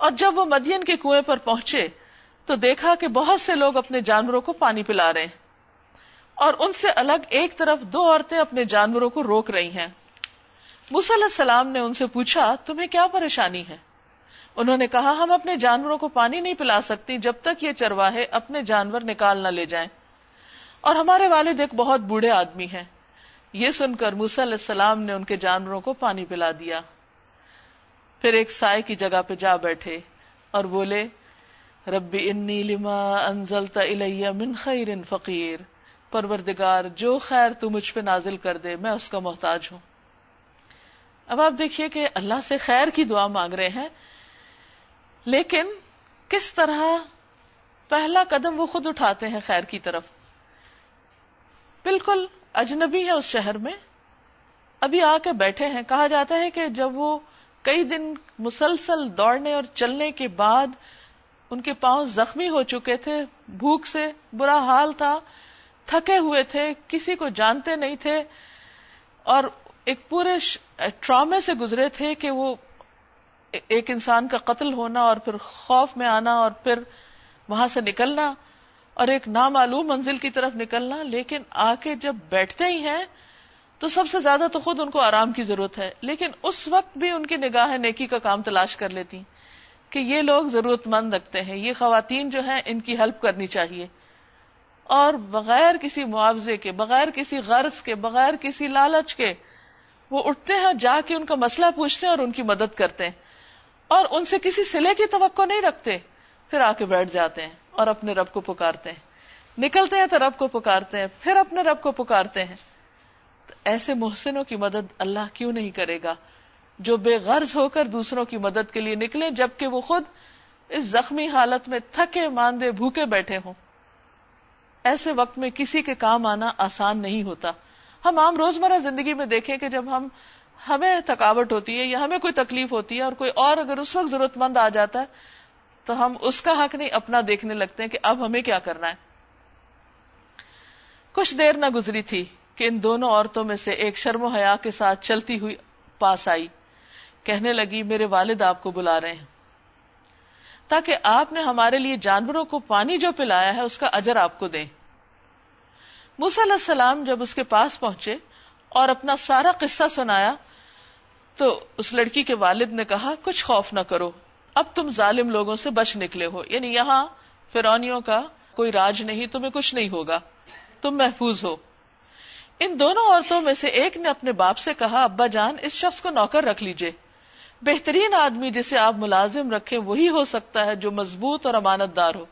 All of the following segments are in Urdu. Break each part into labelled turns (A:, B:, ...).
A: اور جب وہ مدین کے کنویں پر پہنچے تو دیکھا کہ بہت سے لوگ اپنے جانوروں کو پانی پلا رہے ہیں اور ان سے الگ ایک طرف دو عورتیں اپنے جانوروں کو روک رہی ہیں۔ علیہ السلام نے ان سے پوچھا، تمہیں کیا پریشانی ہے؟ انہوں نے کہا، ہم اپنے جانوروں کو پانی نہیں پلا سکتی جب تک یہ چرواہے اپنے جانور نکال نہ لے جائیں۔ اور ہمارے والد ایک بہت بوڑھے آدمی ہیں۔ یہ سن کر علیہ السلام نے ان کے جانوروں کو پانی پلا دیا۔ پھر ایک سائے کی جگہ پہ جا بیٹھے اور بولے، ربی انی لما انزلت الیہ من خیر فقیر، پروردگار، جو خیر تو مجھ پہ نازل کر دے، میں اس کا محتاج ہوں۔ اب آپ دیکھیے کہ اللہ سے خیر کی دعا مانگ رہے ہیں، لیکن کس طرح پہلا قدم وہ خود اٹھاتے ہیں خیر کی طرف۔ بالکل اجنبی ہے اس شہر میں۔ ابھی آ کے بیٹھے ہیں، کہا جاتا ہے کہ جب وہ کئی دن مسلسل دوڑنے اور چلنے کے بعد ان کے پاؤں زخمی ہو چکے تھے، بھوک سے برا حال تھا، تھکے ہوئے تھے، کسی کو جانتے نہیں تھے، اور ایک پورے ٹرامے سے گزرے تھے کہ وہ ایک انسان کا قتل ہونا اور پھر خوف میں آنا اور پھر وہاں سے نکلنا اور ایک نامعلوم منزل کی طرف نکلنا، لیکن آ کے جب بیٹھتے ہی ہیں تو سب سے زیادہ تو خود ان کو آرام کی ضرورت ہے۔ لیکن اس وقت بھی ان کی نگاہ نیکی کا کام تلاش کر لیتی کہ یہ لوگ ضرورت مند رکھتے ہیں۔ یہ خواتین جو ہیں، ان کی ہیلپ کرنی چاہیے۔ اور بغیر کسی معاوضے کے، بغیر کسی غرض کے، بغیر کسی لالچ کے وہ اٹھتے ہیں، جا کے ان کا مسئلہ پوچھتے ہیں اور ان کی مدد کرتے ہیں۔ اور ان سے کسی سلے کی توقع نہیں رکھتے۔ پھر آ کے بیٹھ جاتے ہیں اور اپنے رب کو پکارتے ہیں۔ نکلتے ہیں تو رب کو پکارتے ہیں، پھر اپنے رب کو پکارتے ہیں۔ ایسے محسنوں کی مدد اللہ کیوں نہیں کرے گا جو بے غرض ہو کر دوسروں کی مدد کے لیے نکلے جبکہ وہ خود اس زخمی حالت میں تھکے ماندے بھوکے بیٹھے ہوں۔ ایسے وقت میں کسی کے کام آنا آسان نہیں ہوتا۔ ہم عام روزمرہ زندگی میں دیکھیں کہ جب ہم، ہمیں تھکاوٹ ہوتی ہے یا ہمیں کوئی تکلیف ہوتی ہے اور کوئی اور اگر اس وقت ضرورت مند آ جاتا ہے، تو ہم اس کا حق نہیں اپنا دیکھنے لگتے ہیں کہ اب ہمیں کیا کرنا ہے۔ کچھ دیر نہ گزری تھی۔ کہ ان دونوں عورتوں میں سے ایک شرم و حیا کے ساتھ چلتی ہوئی پاس آئی۔ کہنے لگی، میرے والد آپ کو بلا رہے ہیں۔ تاکہ آپ نے ہمارے لیے جانوروں کو پانی جو پلایا ہے، اس کا اجر آپ کو دیں۔ علیہ السلام جب اس کے پاس پہنچے اور اپنا سارا قصہ سنایا، تو اس لڑکی کے والد نے کہا، کچھ خوف نہ کرو، اب تم ظالم لوگوں سے بچ نکلے ہو۔ یعنی یہاں فرونیوں کا کوئی راج نہیں، تمہیں کچھ نہیں ہوگا۔ تم محفوظ ہو۔ ان دونوں عورتوں میں سے ایک نے اپنے باپ سے کہا، ابا جان، اس شخص کو نوکر رکھ لیجیے۔ بہترین آدمی جسے آپ ملازم رکھے وہی ہو سکتا ہے جو مضبوط اور امانت دار ہو۔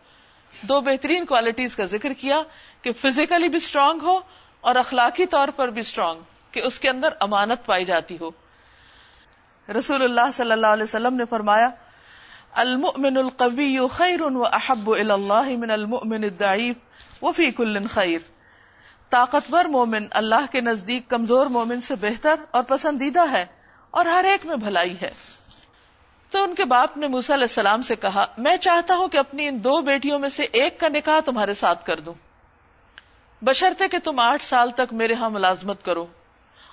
A: دو بہترین کوالٹیز کا ذکر کیا کہ فزیکلی بھی اسٹرانگ ہو اور اخلاقی طور پر بھی اسٹرانگ کہ اس کے اندر امانت پائی جاتی ہو۔ رسول اللہ صلی اللہ علیہ وسلم نے فرمایا، المؤمن القوی خیر و احب اللہ من المؤمن الضعیف وفی کل خیر۔ طاقتور مومن اللہ کے نزدیک کمزور مومن سے بہتر اور پسندیدہ ہے اور ہر ایک میں بھلائی ہے۔ تو ان کے باپ نے موسیٰ علیہ السلام سے کہا، میں چاہتا ہوں کہ اپنی ان دو بیٹیوں میں سے ایک کا نکاح تمہارے ساتھ کر دوں۔ بشرتے کہ تم آٹھ سال تک میرے ہاں ملازمت کرو۔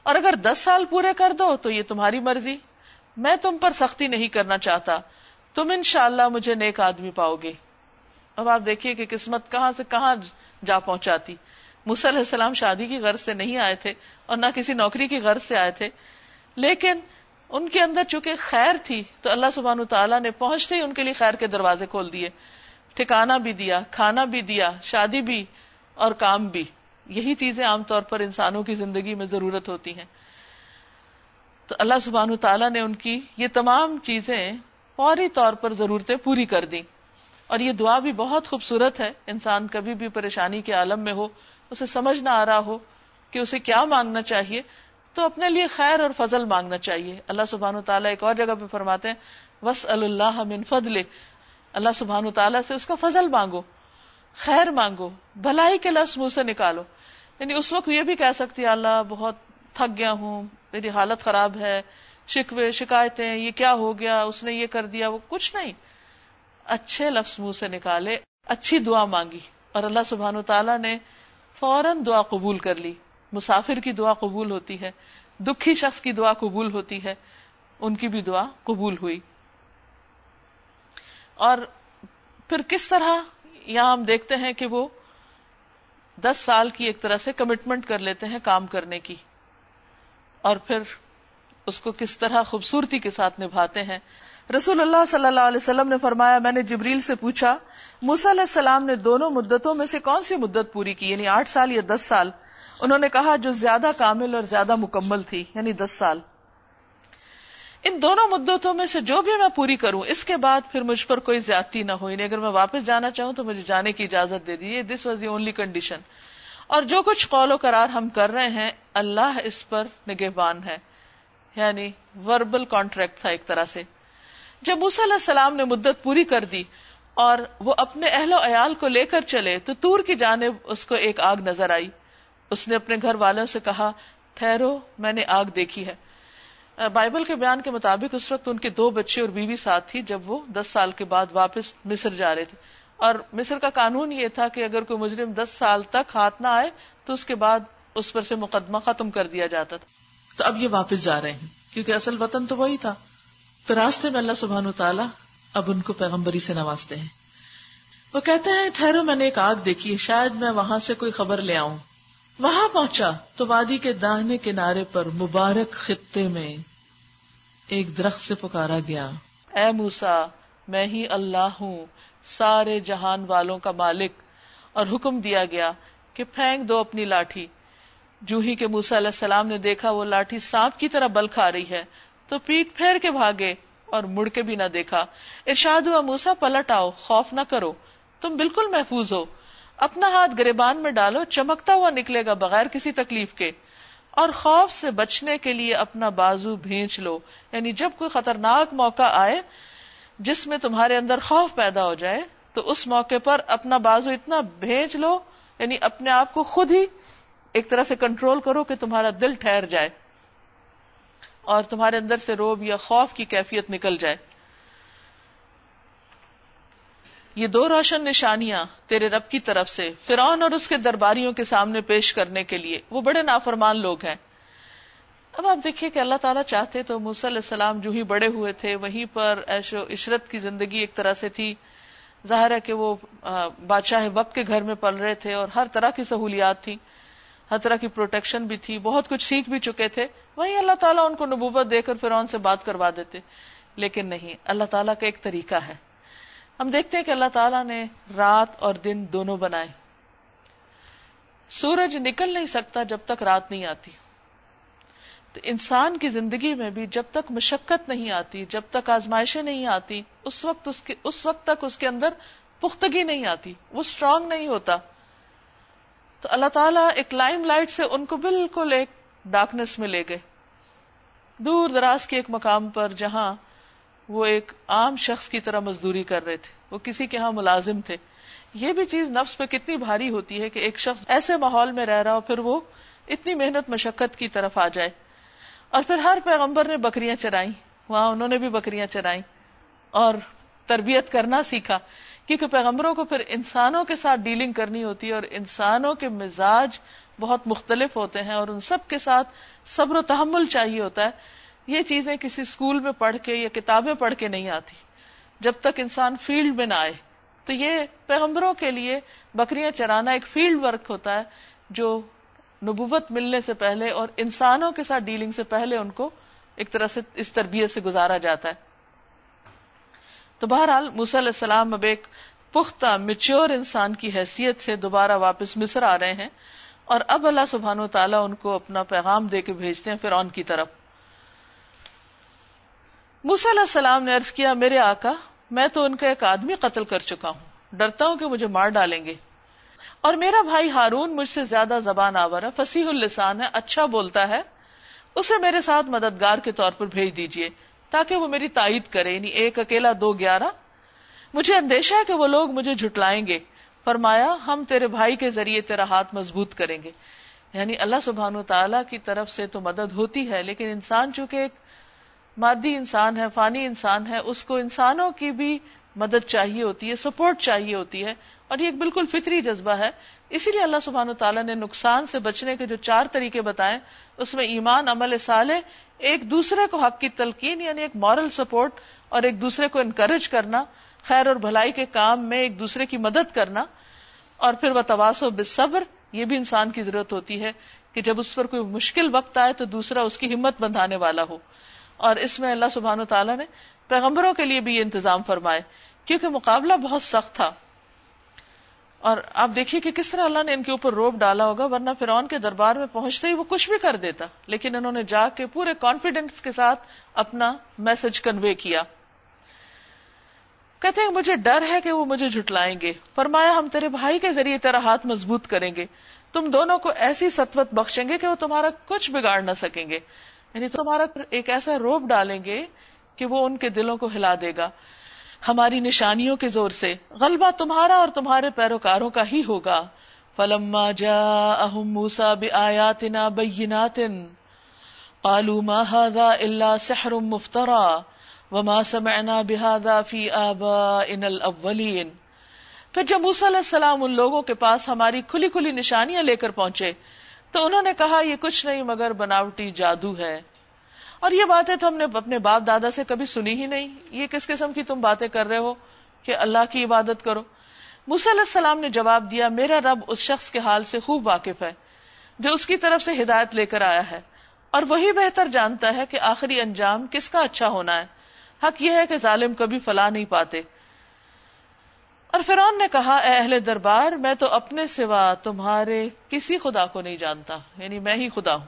A: اور اگر دس سال پورے کر دو تو یہ تمہاری مرضی۔ میں تم پر سختی نہیں کرنا چاہتا۔ تم ان شاء اللہ مجھے نیک آدمی پاؤ گے۔ اب آپ دیکھیے کہ قسمت کہاں سے کہاں جا پہنچاتی۔ علیہ السلام شادی کی غرض سے نہیں آئے تھے اور نہ کسی نوکری کی غرض سے آئے تھے۔ لیکن ان کے اندر چونکہ خیر تھی تو اللہ سبحان تعالیٰ نے پہنچتے ہی ان کے لیے خیر کے دروازے کھول دیے۔ ٹھکانا بھی دیا، کھانا بھی دیا، شادی بھی اور کام بھی۔ یہی چیزیں عام طور پر انسانوں کی زندگی میں ضرورت ہوتی ہیں۔ تو اللہ سبحان تعالیٰ نے ان کی یہ تمام چیزیں فوری طور پر ضرورتیں پوری کر دی اور یہ دعا بھی بہت خوبصورت ہے، انسان کبھی بھی پریشانی کے عالم میں ہو۔ اسے سمجھ نہ آ رہا ہو کہ اسے کیا مانگنا چاہیے، تو اپنے لیے خیر اور فضل مانگنا چاہیے۔ اللہ سبحان تعالیٰ ایک اور جگہ پہ فرماتے ہیں وس اللہ من فضل اللہ سبحان تعالیٰ سے اس کا فضل مانگو، خیر مانگو، بھلائی کے لفظ منہ سے نکالو۔ یعنی اس وقت یہ بھی کہہ سکتی اللہ بہت تھک گیا ہوں، میری حالت خراب ہے، شکوے، شکایتیں، یہ کیا ہو گیا، اس نے یہ کر دیا، وہ کچھ نہیں۔ اچھے لفظ منہ سے نکالے، اچھی دعا مانگی۔ اور اللہ سبحان تعالیٰ نے فوراً دعا قبول کر لی۔ مسافر کی دعا قبول ہوتی ہے، دکھی شخص کی دعا قبول ہوتی ہے، ان کی بھی دعا قبول ہوئی۔ اور پھر کس طرح یہاں ہم دیکھتے ہیں کہ وہ دس سال کی ایک طرح سے کمٹمنٹ کر لیتے ہیں کام کرنے کی۔ اور پھر اس کو کس طرح خوبصورتی کے ساتھ نبھاتے ہیں۔ رسول اللہ صلی اللہ علیہ وسلم نے فرمایا، میں نے جبریل سے پوچھا موسا علیہ السلام نے دونوں مدتوں میں سے کون سی مدت پوری کی؟ یعنی آٹھ سال یا دس سال؟ انہوں نے کہا، جو زیادہ کامل اور زیادہ مکمل تھی یعنی دس سال۔ ان دونوں مدتوں میں سے جو بھی میں پوری کروں، اس کے بعد پھر مجھ پر کوئی زیادتی نہ ہو۔ یعنی اگر میں واپس جانا چاہوں تو مجھے جانے کی اجازت دے دیجیے this was the only condition اور جو کچھ قول و قرار ہم کر رہے ہیں، اللہ اس پر نگہبان ہے۔ یعنی وربل کانٹریکٹ تھا ایک طرح سے۔ جب موسی علیہ السلام نے مدت پوری کر دی اور وہ اپنے اہل و عیال کو لے کر چلے تو تور کی جانب اس کو ایک آگ نظر آئی۔ اس نے اپنے گھر والوں سے کہا، ٹھہرو، میں نے آگ دیکھی ہے۔ بائبل کے بیان کے مطابق اس وقت ان کے دو بچے اور بیوی ساتھ تھی جب وہ دس سال کے بعد واپس مصر جا رہے تھے۔ اور مصر کا قانون یہ تھا کہ اگر کوئی مجرم دس سال تک ہاتھ نہ آئے تو اس کے بعد اس پر سے مقدمہ ختم کر دیا جاتا تھا۔ تو اب یہ واپس جا رہے ہیں، کیونکہ اصل وطن تو وہی تھا۔ تو راستے میں اللہ سبحان تعالیٰ اب ان کو پیغمبری سے نوازتے ہیں۔ وہ کہتے ہیں، ٹھہرو، میں نے ایک آگ دیکھی، شاید میں وہاں سے کوئی خبر لے آؤں۔ وہاں پہنچا تو وادی کے داہنے کنارے پر مبارک خطے میں ایک درخت سے پکارا گیا۔ اے موسا میں ہی اللہ ہوں، سارے جہان والوں کا مالک۔ اور حکم دیا گیا کہ پھینک دو اپنی لاٹھی۔ جو ہی کہ موسا علیہ السلام نے دیکھا، وہ لاٹھی سانپ کی طرح بل کھا رہی ہے۔ تو پیٹ پھیر کے بھاگے اور مڑ کے بھی نہ دیکھا۔ ارشاد ہوا، موسا، پلٹ آؤ، خوف نہ کرو۔ تم بالکل محفوظ ہو۔ اپنا ہاتھ گریبان میں ڈالو، چمکتا ہوا نکلے گا بغیر کسی تکلیف کے۔ اور خوف سے بچنے کے لیے اپنا بازو بھینچ لو۔ یعنی جب کوئی خطرناک موقع آئے، جس میں تمہارے اندر خوف پیدا ہو جائے، تو اس موقع پر اپنا بازو اتنا بھیج لو یعنی اپنے آپ کو خود ہی ایک طرح سے کنٹرول کرو کہ تمہارا دل ٹھہر جائے۔ اور تمہارے اندر سے روب یا خوف کی کیفیت نکل جائے۔ یہ دو روشن نشانیاں تیرے رب کی طرف سے، فرعون اور اس کے درباریوں کے سامنے پیش کرنے کے لیے۔ وہ بڑے نافرمان لوگ ہیں۔ اب آپ دیکھیے کہ اللہ تعالیٰ چاہتے تو علیہ السلام جو ہی بڑے ہوئے تھے، وہیں پر ایش و عشرت کی زندگی ایک طرح سے تھی۔ ظاہر ہے کہ وہ بادشاہ وقت کے گھر میں پل رہے تھے اور ہر طرح کی سہولیات تھی ہر طرح کی پروٹیکشن بھی تھی۔ بہت کچھ سیکھ بھی چکے تھے۔ وہیں اللہ تعالیٰ ان کو نبوت دے کر فرعون سے بات کروا دیتے۔ لیکن نہیں، اللہ تعالیٰ کا ایک طریقہ ہے۔ ہم دیکھتے ہیں کہ اللہ تعالیٰ نے رات اور دن دونوں بنائے۔ سورج نکل نہیں سکتا جب تک رات نہیں آتی۔ تو انسان کی زندگی میں بھی جب تک مشقت نہیں آتی، جب تک آزمائشیں نہیں آتی، اس وقت اس کے، اس وقت تک اس کے اندر پختگی نہیں آتی، وہ اسٹرانگ نہیں ہوتا۔ تو اللہ تعالیٰ ایک لائم لائٹ سے ان کو بالکل ایک ڈارکنیس میں لے گئے۔ دور دراز کے ایک مقام پر جہاں وہ ایک عام شخص کی طرح مزدوری کر رہے تھے، وہ کسی کے ہاں ملازم تھے۔ یہ بھی چیز نفس پہ کتنی بھاری ہوتی ہے کہ ایک شخص ایسے ماحول میں رہ رہا ہو، پھر وہ اتنی محنت مشقت کی طرف آ جائے۔ اور پھر ہر پیغمبر نے بکریاں چرائی وہاں انہوں نے بھی بکریاں چرائی اور تربیت کرنا سیکھا کیونکہ پیغمبروں کو پھر انسانوں کے ساتھ ڈیلنگ کرنی ہوتی ہے اور انسانوں کے مزاج بہت مختلف ہوتے ہیں اور ان سب کے ساتھ صبر و تحمل چاہیے ہوتا ہے۔ یہ چیزیں کسی اسکول میں پڑھ کے یا کتابیں پڑھ کے نہیں آتی۔ جب تک انسان فیلڈ میں نہ آئے۔ تو یہ پیغمبروں کے لیے بکریاں چرانا ایک فیلڈ ورک ہوتا ہے جو نبوت ملنے سے پہلے اور انسانوں کے ساتھ ڈیلنگ سے پہلے ان کو ایک طرح سے اس تربیت سے گزارا جاتا ہے۔ تو بہرحال علیہ السلام اب ایک پختہ میچور انسان کی حیثیت سے دوبارہ واپس مصر آ رہے ہیں۔ اور اب اللہ سبحان و تعالیٰ ان کو اپنا پیغام دے کے بھیجتے ہیں فرعون کی طرف۔ علیہ السلام نے ارض کیا، میرے آقا، میں تو ان کا ایک آدمی قتل کر چکا ہوں۔ ڈرتا ہوں کہ مجھے مار ڈالیں گے۔ اور میرا بھائی ہارون مجھ سے زیادہ زبان آور ہے، فصیح السان ہے اچھا بولتا ہے۔ اسے میرے ساتھ مددگار کے طور پر بھیج دیجیے تاکہ وہ میری تائید کرے یعنی ایک اکیلا، دو گیارہ۔ مجھے اندیشہ ہے کہ وہ لوگ مجھے جھٹلائیں گے۔ فرمایا، ہم تیرے بھائی کے ذریعے تیرا ہاتھ مضبوط کریں گے۔ یعنی اللہ سبحان و تعالیٰ کی طرف سے تو مدد ہوتی ہے، لیکن انسان چونکہ ایک مادی انسان ہے، فانی انسان ہے، اس کو انسانوں کی بھی مدد چاہیے ہوتی ہے، سپورٹ چاہیے ہوتی ہے، اور یہ ایک بالکل فطری جذبہ ہے۔ اسی لیے اللہ سبحان تعالیٰ نے نقصان سے بچنے کے جو چار طریقے بتائے، اس میں ایمان، عمل صالح، ایک دوسرے کو حق کی تلقین یعنی ایک مورل سپورٹ اور ایک دوسرے کو انکریج کرنا۔ خیر اور بھلائی کے کام میں ایک دوسرے کی مدد کرنا اور پھر وہ تواس و بصبر یہ بھی انسان کی ضرورت ہوتی ہے کہ جب اس پر کوئی مشکل وقت آئے تو دوسرا اس کی ہمت بندھانے والا ہو۔ اور اس میں اللہ سبحان و تعالیٰ نے پیغمبروں کے لیے بھی یہ انتظام فرمائے، کیونکہ مقابلہ بہت سخت تھا۔ اور آپ دیکھیے کہ کس طرح اللہ نے ان کے اوپر روپ ڈالا ہوگا، ورنہ فرعون کے دربار میں پہنچتے ہی وہ کچھ بھی کر دیتا، لیکن انہوں نے جا کے پورے کانفیڈینس کے ساتھ اپنا میسج کنوے کیا۔ کہتے ہیں، مجھے ڈر ہے کہ وہ مجھے جھٹلائیں گے۔ فرمایا، ہم تیرے بھائی کے ذریعے تیرا ہاتھ مضبوط کریں گے۔ تم دونوں کو ایسی ستوت بخشیں گے کہ وہ تمہارا کچھ بگاڑ نہ سکیں گے۔ یعنی تمہارا ایک ایسا روپ ڈالیں گے کہ وہ ان کے دلوں کو ہلا دے گا۔ ہماری نشانیوں کے زور سے۔ غلبہ تمہارا اور تمہارے پیروکاروں کا ہی ہوگا۔ فلما جا اہم موسا بآیاتنا بینات قالوا ما هذا الا سحر مفترا وما سمعنا بهذا في آبائنا الاولین پھر جب موسیٰ علیہ السلام ان لوگوں کے پاس ہماری کھلی کھلی نشانیاں لے کر پہنچے، تو انہوں نے کہا، یہ کچھ نہیں، مگر بناوٹی جادو ہے۔ اور یہ باتیں تو ہم نے اپنے باپ دادا سے کبھی سنی ہی نہیں۔ یہ کس قسم کی تم باتیں کر رہے ہو کہ اللہ کی عبادت کرو؟ علیہ السلام نے جواب دیا، میرا رب اس شخص کے حال سے خوب واقف ہے، جو اس کی طرف سے ہدایت لے کر آیا ہے۔ اور وہی بہتر جانتا ہے کہ آخری انجام کس کا اچھا ہونا ہے۔ حق یہ ہے کہ ظالم کبھی فلا نہیں پاتے۔ اور فرون نے کہا، اے اہل دربار، میں تو اپنے سوا تمہارے کسی خدا کو نہیں جانتا یعنی میں ہی خدا ہوں۔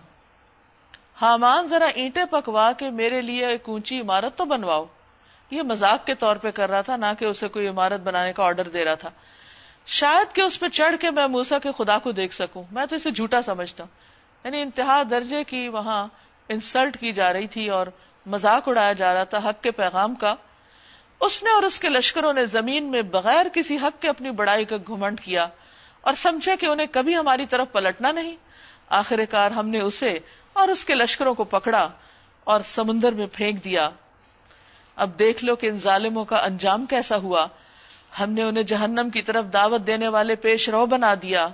A: حامان ذرا اینٹیں پکوا کے میرے لیے ایک اونچی عمارت تو بنواؤ۔ یہ مزاق کے طور پہ کر رہا تھا، نہ کہ اسے کوئی عمارت بنانے کا آرڈر دے رہا تھا۔ شاید کہ اس پہ چڑھ کے میں موسا کے خدا کو دیکھ سکوں۔ میں تو اسے جھوٹا سمجھتا ہوں۔ یعنی انتہا درجے کی وہاں انسلٹ کی جا رہی تھی اور مزاق اڑایا جا رہا تھا حق کے پیغام کا، اس نے اور اس کے لشکروں نے زمین میں بغیر کسی حق کے اپنی بڑائی کا گھمنڈ کیا اور سمجھے کہ انہیں کبھی ہماری طرف پلٹنا نہیں۔ آخر کار ہم نے اسے اور اس کے لشکروں کو پکڑا اور سمندر میں پھینک دیا۔ اب دیکھ لو کہ ان ظالموں کا انجام کیسا ہوا۔ ہم نے انہیں جہنم کی طرف دعوت دینے والے پیش رو بنا دیا۔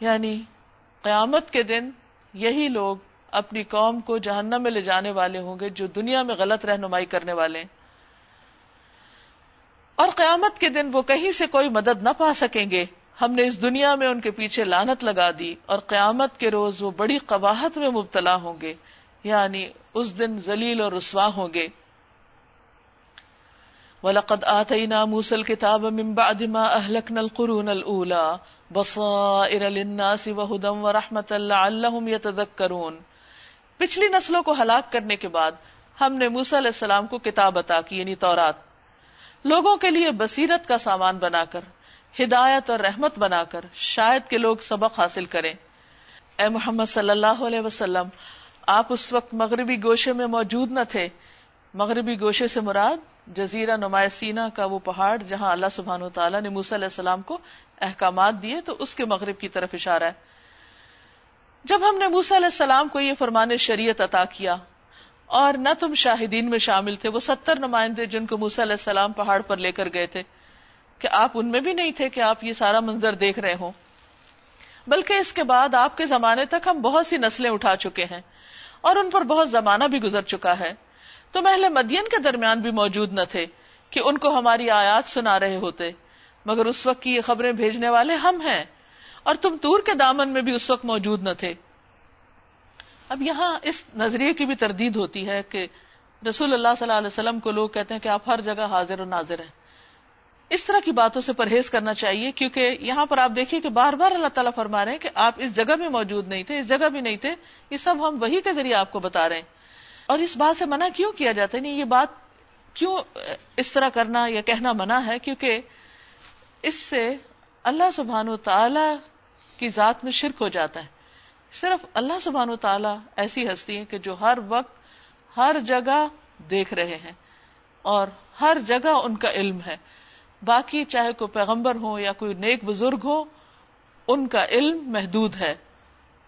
A: یعنی قیامت کے دن یہی لوگ اپنی قوم کو جہنم میں لے جانے والے ہوں گے جو دنیا میں غلط رہنمائی کرنے والے ہیں۔ اور قیامت کے دن وہ کہیں سے کوئی مدد نہ پا سکیں گے۔ ہم نے اس دنیا میں ان کے پیچھے لانت لگا دی اور قیامت کے روز وہ بڑی قباحت میں مبتلا ہوں گے۔ یعنی اس دن ذلیل اور رسوا ہوں گے۔ وَلَقَدْ آتَيْنَا مُوسَى الْكِتَابَ مِن بَعْدِ مَا أَهْلَكْنَا الْقُرُونَ الْأُولَى۔ بَصَائِرَ لِلنَّاسِ وَهُدًى وَرَحْمَةً لَعَلَّهُمْ يَتَذَكَّرُونَ۔ پچھلی نسلوں کو ہلاک کرنے کے بعد ہم نے موسیٰ علیہ السلام کو کتاب عطا کی یعنی تورات۔ لوگوں کے لیے بصیرت کا سامان بنا کر ہدایت اور رحمت بنا کر شاید کہ لوگ سبق حاصل کریں۔ اے محمد صلی اللہ علیہ وسلم، آپ اس وقت مغربی گوشے میں موجود نہ تھے۔ مغربی گوشے سے مراد جزیرہ نمایاں سینا کا وہ پہاڑ جہاں اللہ سبحان تعالیٰ نے موسی علیہ السلام کو احکامات دیے تو اس کے مغرب کی طرف اشارہ ہے۔ جب ہم نے موسی علیہ السلام کو یہ فرمان شریعت عطا کیا اور نہ تم شاہدین میں شامل تھے، وہ ستر نمائندے جن کو موسی علیہ السلام پہاڑ پر لے کر گئے تھے، کہ آپ ان میں بھی نہیں تھے کہ آپ یہ سارا منظر دیکھ رہے ہوں۔ بلکہ اس کے بعد آپ کے زمانے تک ہم بہت سی نسلیں اٹھا چکے ہیں اور ان پر بہت زمانہ بھی گزر چکا ہے۔ تو محل مدین کے درمیان بھی موجود نہ تھے کہ ان کو ہماری آیات سنا رہے ہوتے، مگر اس وقت کی یہ خبریں بھیجنے والے ہم ہیں۔ اور تم تور کے دامن میں بھی اس وقت موجود نہ تھے۔ اب یہاں اس نظریے کی بھی تردید ہوتی ہے کہ رسول اللہ صلی اللہ علیہ وسلم کو لوگ کہتے ہیں کہ آپ ہر جگہ حاضر و ناظر ہیں۔ اس طرح کی باتوں سے پرہیز کرنا چاہیے کیونکہ یہاں پر آپ دیکھیے کہ بار بار اللہ تعالیٰ فرما رہے ہیں کہ آپ اس جگہ میں موجود نہیں تھے، اس جگہ بھی نہیں تھے، یہ سب ہم وہی کے ذریعے آپ کو بتا رہے ہیں۔ اور اس بات سے منع کیوں کیا جاتا ہے؟ نہیں، یہ بات کیوں اس طرح کرنا یا کہنا منع ہے؟ کیونکہ اس سے اللہ سبحان و تعالی کی ذات میں شرک ہو جاتا ہے۔ صرف اللہ سبحان و تعالیٰ ایسی ہستی ہے کہ جو ہر وقت، ہر جگہ دیکھ رہے ہیں اور ہر جگہ ان کا علم ہے۔ باقی چاہے کوئی پیغمبر ہو یا کوئی نیک بزرگ ہو، ان کا علم محدود ہے۔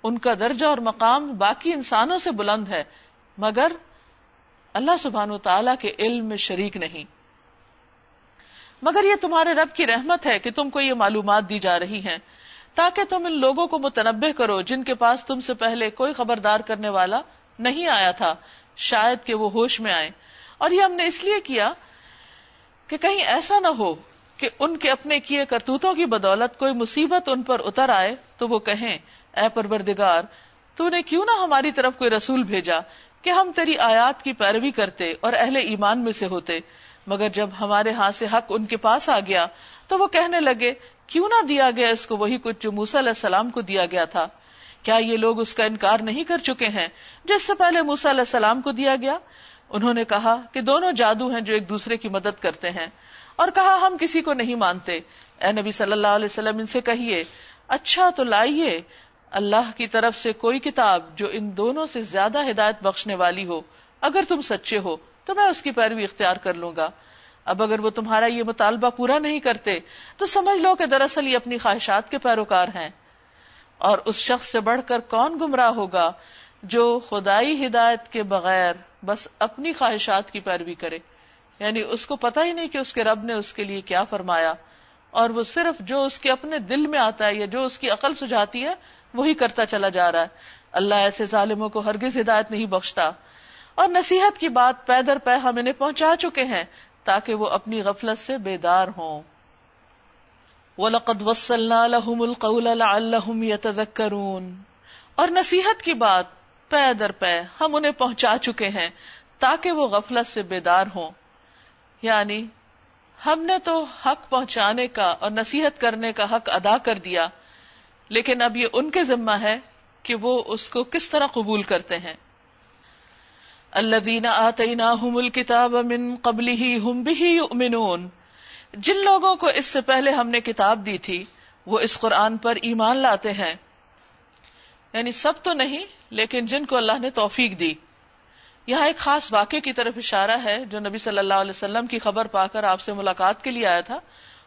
A: ان کا درجہ اور مقام باقی انسانوں سے بلند ہے۔ مگر اللہ سبحان و تعالیٰ کے علم میں شریک نہیں۔ مگر یہ تمہارے رب کی رحمت ہے کہ تم کو یہ معلومات دی جا رہی ہیں۔ تاکہ تم ان لوگوں کو متنبع کرو جن کے پاس تم سے پہلے کوئی خبردار کرنے والا نہیں آیا تھا۔ شاید کہ وہ ہوش میں آئے اور یہ ہم نے اس لیے کیا کہ کہیں ایسا نہ ہو کہ ان کے اپنے کیے کرتوتوں کی بدولت کوئی مصیبت ان پر اتر آئے تو وہ کہیں، اے پروردگار، تو نے کیوں نہ ہماری طرف کوئی رسول بھیجا کہ ہم تیری آیات کی پیروی کرتے اور اہل ایمان میں سے ہوتے، مگر جب ہمارے ہاں سے حق ان کے پاس آ گیا تو وہ کہنے لگے کیوں نہ دیا گیا اس کو؟ وہی کچھ جو موسا علیہ السلام کو دیا گیا تھا۔ کیا یہ لوگ اس کا انکار نہیں کر چکے ہیں جس سے پہلے موسا علیہ السلام کو دیا گیا؟ انہوں نے کہا کہ دونوں جادو ہیں جو ایک دوسرے کی مدد کرتے ہیں۔ اور کہا ہم کسی کو نہیں مانتے۔ اے نبی صلی اللہ علیہ وسلم، ان سے کہیے اچھا تو لائیے۔ اللہ کی طرف سے کوئی کتاب جو ان دونوں سے زیادہ ہدایت بخشنے والی ہو، اگر تم سچے ہو، تو میں اس کی پیروی اختیار کر لوں گا۔ اب اگر وہ تمہارا یہ مطالبہ پورا نہیں کرتے، تو سمجھ لو کہ دراصل یہ اپنی خواہشات کے پیروکار ہیں۔ اور اس شخص سے بڑھ کر کون گمراہ ہوگا جو خدائی ہدایت کے بغیر بس اپنی خواہشات کی پیروی کرے؟ یعنی اس کو پتا ہی نہیں کہ اس کے رب نے اس کے لیے کیا فرمایا۔ اور وہ صرف جو اس کے اپنے دل میں آتا ہے یا جو اس کی عقل سجاتی ہے، وہی کرتا چلا جا رہا ہے۔ اللہ ایسے ظالموں کو ہرگز ہدایت نہیں بخشتا۔ اور نصیحت کی بات پیدر پہ ہم انہیں پہنچا چکے ہیں۔ تاکہ وہ اپنی غفلت سے بیدار ہوں۔ وَلَقَدْ وَصَّلْنَا لَهُمُ الْقَوْلَ لَعَلَّهُمْ يَتَذَكَّرُونَ۔ اور نصیحت کی بات پے در پے ہم انہیں پہنچا چکے ہیں تاکہ وہ غفلت سے بیدار ہوں۔ یعنی ہم نے تو حق پہنچانے کا اور نصیحت کرنے کا حق ادا کر دیا، لیکن اب یہ ان کے ذمہ ہے کہ وہ اس کو کس طرح قبول کرتے ہیں۔ اللہ دینا الکتاب من قبل ہی ہم بھی یؤمنون۔ جن لوگوں کو اس سے پہلے ہم نے کتاب دی تھی، وہ اس قرآن پر ایمان لاتے ہیں۔ یعنی سب تو نہیں، لیکن جن کو اللہ نے توفیق دی۔ یہاں ایک خاص واقعے کی طرف اشارہ ہے، جو نبی صلی اللہ علیہ وسلم کی خبر پا کر آپ سے ملاقات کے لیے آیا تھا۔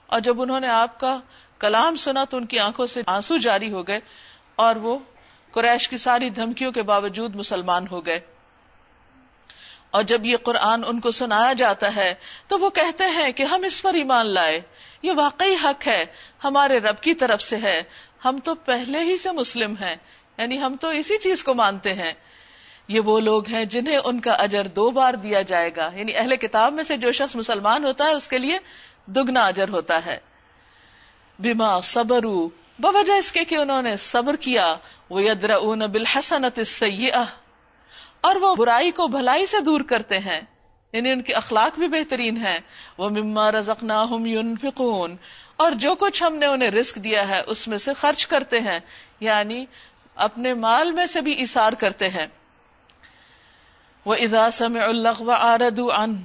A: اور جب انہوں نے آپ کا کلام سنا تو ان کی آنکھوں سے آنسو جاری ہو گئے اور وہ قریش کی ساری دھمکیوں کے باوجود مسلمان ہو گئے۔ اور جب یہ قرآن ان کو سنایا جاتا ہے تو وہ کہتے ہیں کہ ہم اس پر ایمان لائے۔ یہ واقعی حق ہے۔ ہمارے رب کی طرف سے ہے۔ ہم تو پہلے ہی سے مسلم ہیں۔ یعنی ہم تو اسی چیز کو مانتے ہیں۔ یہ وہ لوگ ہیں جنہیں ان کا اجر دو بار دیا جائے گا۔ یعنی اہل کتاب میں سے جو شخص مسلمان ہوتا ہے اس کے لیے دگنا اجر ہوتا ہے۔ بیما صبر بوجہ اس کے کہ انہوں نے صبر کیا۔ وہ یدر بالحسنت اور وہ برائی کو بھلائی سے دور کرتے ہیں۔ یعنی ان کے اخلاق بھی بہترین ہیں۔ وہ مما رزق نہ اور جو کچھ ہم نے انہیں رسک دیا ہے، اس میں سے خرچ کرتے ہیں۔ یعنی اپنے مال میں سے بھی اثار کرتے ہیں۔ وہ سمع اللہ و آرد ان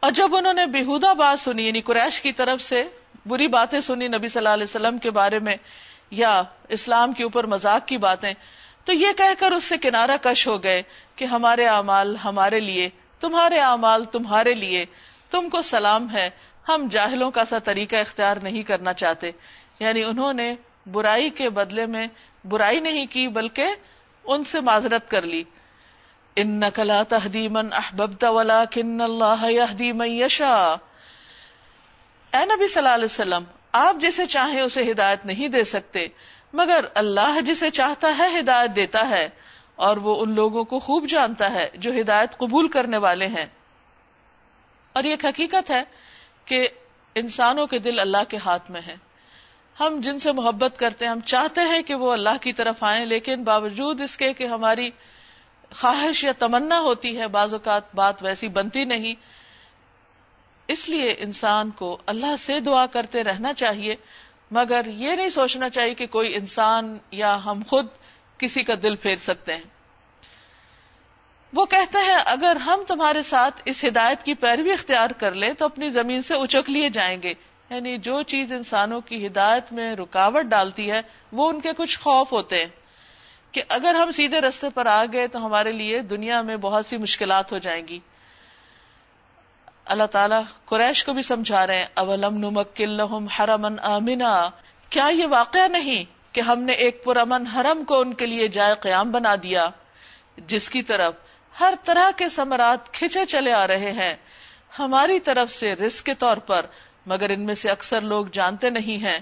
A: اور جب انہوں نے بےحدہ بات سنی یعنی قریش کی طرف سے بری باتیں سنی نبی صلی اللہ علیہ وسلم کے بارے میں، یا اسلام کے اوپر مذاق کی باتیں تو یہ کہہ کر اس سے کنارہ کش ہو گئے کہ ہمارے اعمال ہمارے لیے، تمہارے اعمال تمہارے لیے، تم کو سلام ہے، ہم جاہلوں کا سا طریقہ اختیار نہیں کرنا چاہتے۔ یعنی انہوں نے برائی کے بدلے میں برائی نہیں کی، بلکہ ان سے معذرت کر لی۔ ان نقلا تحدیمن احببت ولا کن اللہ یشا اے نبی صلی اللہ علیہ وسلم، آپ جسے چاہیں اسے ہدایت نہیں دے سکتے۔ مگر اللہ جسے چاہتا ہے ہدایت دیتا ہے اور وہ ان لوگوں کو خوب جانتا ہے جو ہدایت قبول کرنے والے ہیں۔ اور یہ حقیقت ہے کہ انسانوں کے دل اللہ کے ہاتھ میں ہے ہم جن سے محبت کرتے ہیں، ہم چاہتے ہیں کہ وہ اللہ کی طرف آئیں، لیکن باوجود اس کے کہ ہماری خواہش یا تمنا ہوتی ہے، بعض اوقات بات ویسی بنتی نہیں۔ اس لیے انسان کو اللہ سے دعا کرتے رہنا چاہیے۔ مگر یہ نہیں سوچنا چاہیے کہ کوئی انسان یا ہم خود کسی کا دل پھیر سکتے ہیں۔ وہ کہتے ہیں اگر ہم تمہارے ساتھ اس ہدایت کی پیروی اختیار کر لیں تو اپنی زمین سے اچک لیے جائیں گے۔ یعنی جو چیز انسانوں کی ہدایت میں رکاوٹ ڈالتی ہے، وہ ان کے کچھ خوف ہوتے ہیں۔ کہ اگر ہم سیدھے رستے پر آ گئے تو ہمارے لیے دنیا میں بہت سی مشکلات ہو جائیں گی۔ اللہ تعالیٰ قریش کو بھی سمجھا رہے ہیں، اولم نمک حرمن آمنا۔ کیا یہ واقعہ نہیں کہ ہم نے ایک پرامن حرم کو ان کے لیے جائے قیام بنا دیا؟ جس کی طرف ہر طرح کے سمرات کھچے چلے آ رہے ہیں۔ ہماری طرف سے رسک کے طور پر، مگر ان میں سے اکثر لوگ جانتے نہیں ہیں۔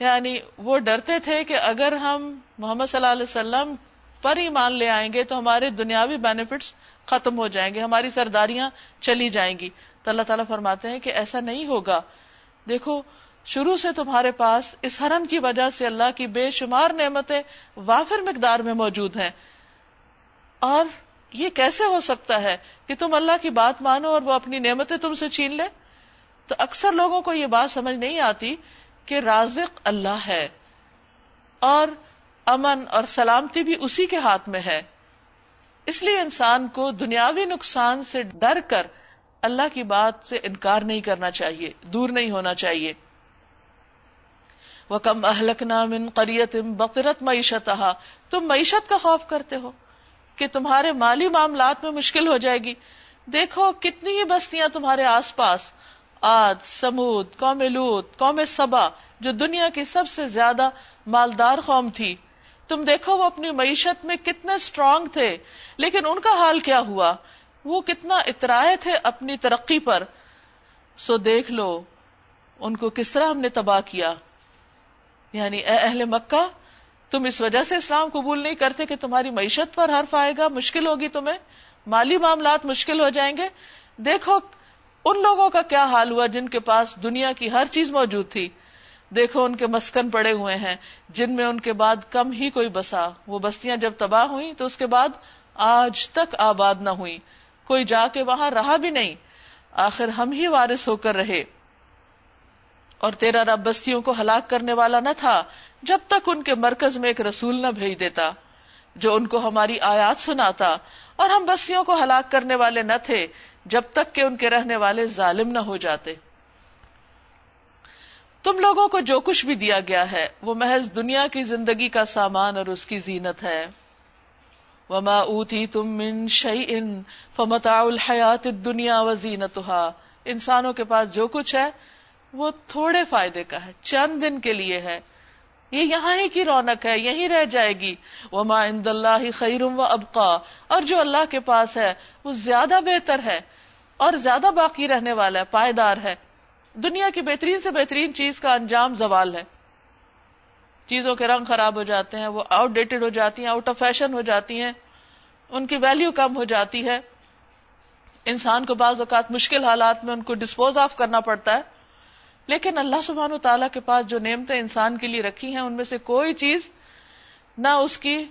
A: یعنی وہ ڈرتے تھے کہ اگر ہم محمد صلی اللہ علیہ وسلم پر ایمان لے آئیں گے تو ہمارے دنیاوی بینیفٹس ختم ہو جائیں گے، ہماری سرداریاں چلی جائیں گی۔ تو اللہ تعالیٰ فرماتے ہیں کہ ایسا نہیں ہوگا۔ دیکھو، شروع سے تمہارے پاس اس حرم کی وجہ سے اللہ کی بے شمار نعمتیں وافر مقدار میں موجود ہیں۔ اور یہ کیسے ہو سکتا ہے کہ تم اللہ کی بات مانو اور وہ اپنی نعمتیں تم سے چھین لے؟ تو اکثر لوگوں کو یہ بات سمجھ نہیں آتی کہ رازق اللہ ہے اور امن اور سلامتی بھی اسی کے ہاتھ میں ہے۔ اس لیے انسان کو دنیاوی نقصان سے ڈر کر اللہ کی بات سے انکار نہیں کرنا چاہیے، دور نہیں ہونا چاہیے۔ وہ کم اہلک نام قریت بقرت معیشت تم معیشت کا خوف کرتے ہو کہ تمہارے مالی معاملات میں مشکل ہو جائے گی۔ دیکھو کتنی ہی بستیاں تمہارے آس پاس، آد، سمود، قوم لوت قوم سبا جو دنیا کی سب سے زیادہ مالدار قوم تھی۔ تم دیکھو وہ اپنی معیشت میں کتنے اسٹرانگ تھے، لیکن ان کا حال کیا ہوا؟ وہ کتنا اترائے تھے اپنی ترقی پر۔ سو دیکھ لو، ان کو کس طرح ہم نے تباہ کیا؟ یعنی اے اہل مکہ، تم اس وجہ سے اسلام قبول نہیں کرتے کہ تمہاری معیشت پر حرف آئے گا، مشکل ہوگی تمہیں، مالی معاملات مشکل ہو جائیں گے۔ دیکھو، ان لوگوں کا کیا حال ہوا جن کے پاس دنیا کی ہر چیز موجود تھی؟ دیکھو ان کے مسکن پڑے ہوئے ہیں، جن میں ان کے بعد کم ہی کوئی بسا۔ وہ بستیاں جب تباہ ہوئی تو اس کے بعد آج تک آباد نہ ہوئی کوئی جا کے وہاں رہا بھی نہیں۔ آخر ہم ہی وارث ہو کر رہے۔ اور تیرا رب بستیوں کو ہلاک کرنے والا نہ تھا جب تک ان کے مرکز میں ایک رسول نہ بھیج دیتا، جو ان کو ہماری آیات سناتا۔ اور ہم بستیوں کو ہلاک کرنے والے نہ تھے جب تک کہ ان کے رہنے والے ظالم نہ ہو جاتے۔ تم لوگوں کو جو کچھ بھی دیا گیا ہے، وہ محض دنیا کی زندگی کا سامان اور اس کی زینت ہے۔ وما اوتی تم من شعی ان فمتا الحیات دنیا و زینت انسانوں کے پاس جو کچھ ہے، وہ تھوڑے فائدے کا ہے، چند دن کے لیے ہے۔ یہ یہاں ہی کی رونق ہے یہی رہ جائے گی۔ وما اند اللہ خیرم و ابقا اور جو اللہ کے پاس ہے، وہ زیادہ بہتر ہے اور زیادہ باقی رہنے والا ہے، پائیدار ہے۔ دنیا کی بہترین سے بہترین چیز کا انجام زوال ہے۔ چیزوں کے رنگ خراب ہو جاتے ہیں، وہ آؤٹ ڈیٹڈ ہو جاتی ہیں آؤٹ آف فیشن ہو جاتی ہیں، ان کی ویلو کم ہو جاتی ہے۔ انسان کو بعض اوقات مشکل حالات میں ان کو ڈسپوز آف کرنا پڑتا ہے۔ لیکن اللہ سبحانہ و تعالیٰ کے پاس جو نعمتیں انسان کے لیے رکھی ہیں، ان میں سے کوئی چیز نہ اس کی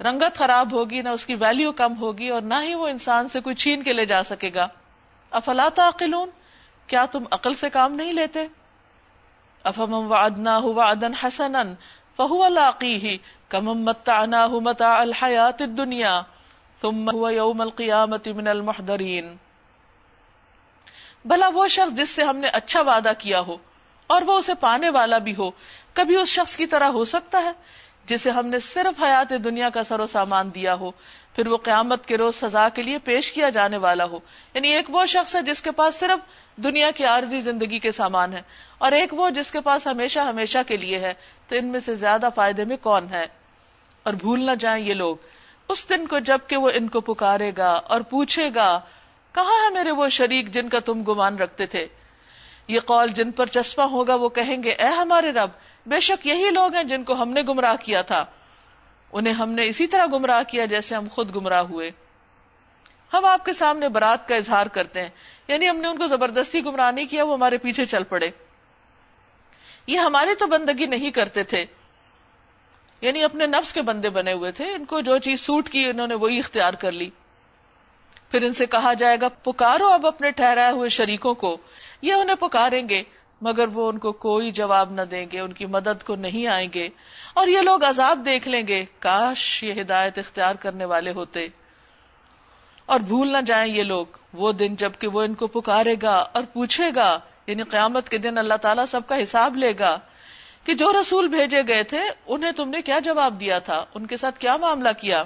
A: رنگت خراب ہوگی، نہ اس کی ویلو کم ہوگی اور نہ ہی وہ انسان سے کوئی چھین کے لے جا سکے گا۔ افلاط عقلون کیا تم عقل سے کام نہیں لیتے؟ افم وعدنا وعدا حسنا فهو لاقيه كما متعناه متاع الحياه الدنيا ثم هو يوم القيامه من المحضرين بھلا وہ شخص جس سے ہم نے اچھا وعدہ کیا ہو اور وہ اسے پانے والا بھی ہو، کبھی اس شخص کی طرح ہو سکتا ہے؟ جسے ہم نے صرف حیات دنیا کا سر و سامان دیا ہو، پھر وہ قیامت کے روز سزا کے لیے پیش کیا جانے والا ہو۔ یعنی ایک وہ شخص ہے جس کے پاس صرف دنیا کی عارضی زندگی کے سامان ہے اور ایک وہ جس کے پاس ہمیشہ ہمیشہ کے لیے ہے۔ تو ان میں سے زیادہ فائدے میں کون ہے؟ اور بھول نہ جائیں یہ لوگ، اس دن کو جبکہ وہ ان کو پکارے گا اور پوچھے گا، کہاں ہے میرے وہ شریک جن کا تم گمان رکھتے تھے؟ یہ قول جن پر چسپا ہوگا وہ کہیں گے، اے ہمارے رب بے شک یہی لوگ ہیں جن کو ہم نے گمراہ کیا تھا۔ انہیں ہم نے اسی طرح گمراہ کیا جیسے ہم خود گمراہ ہوئے۔ ہم آپ کے سامنے برات کا اظہار کرتے ہیں۔ یعنی ہم نے ان کو زبردستی گمراہ نہیں کیا، وہ ہمارے پیچھے چل پڑے۔ یہ ہماری تو بندگی نہیں کرتے تھے۔ یعنی اپنے نفس کے بندے بنے ہوئے تھے۔ ان کو جو چیز سوٹ کی انہوں نے وہی اختیار کر لی۔ پھر ان سے کہا جائے گا، پکارو اب اپنے ٹھہرائے ہوئے شریکوں کو۔ یہ انہیں پکاریں گے۔ مگر وہ ان کو کوئی جواب نہ دیں گے، ان کی مدد کو نہیں آئیں گے۔ اور یہ لوگ عذاب دیکھ لیں گے۔ کاش یہ ہدایت اختیار کرنے والے ہوتے۔ اور بھول نہ جائیں یہ لوگ۔ وہ دن جبکہ وہ ان کو پکارے گا اور پوچھے گا یعنی قیامت کے دن اللہ تعالیٰ سب کا حساب لے گا کہ جو رسول بھیجے گئے تھے، انہیں تم نے کیا جواب دیا تھا؟ ان کے ساتھ کیا معاملہ کیا؟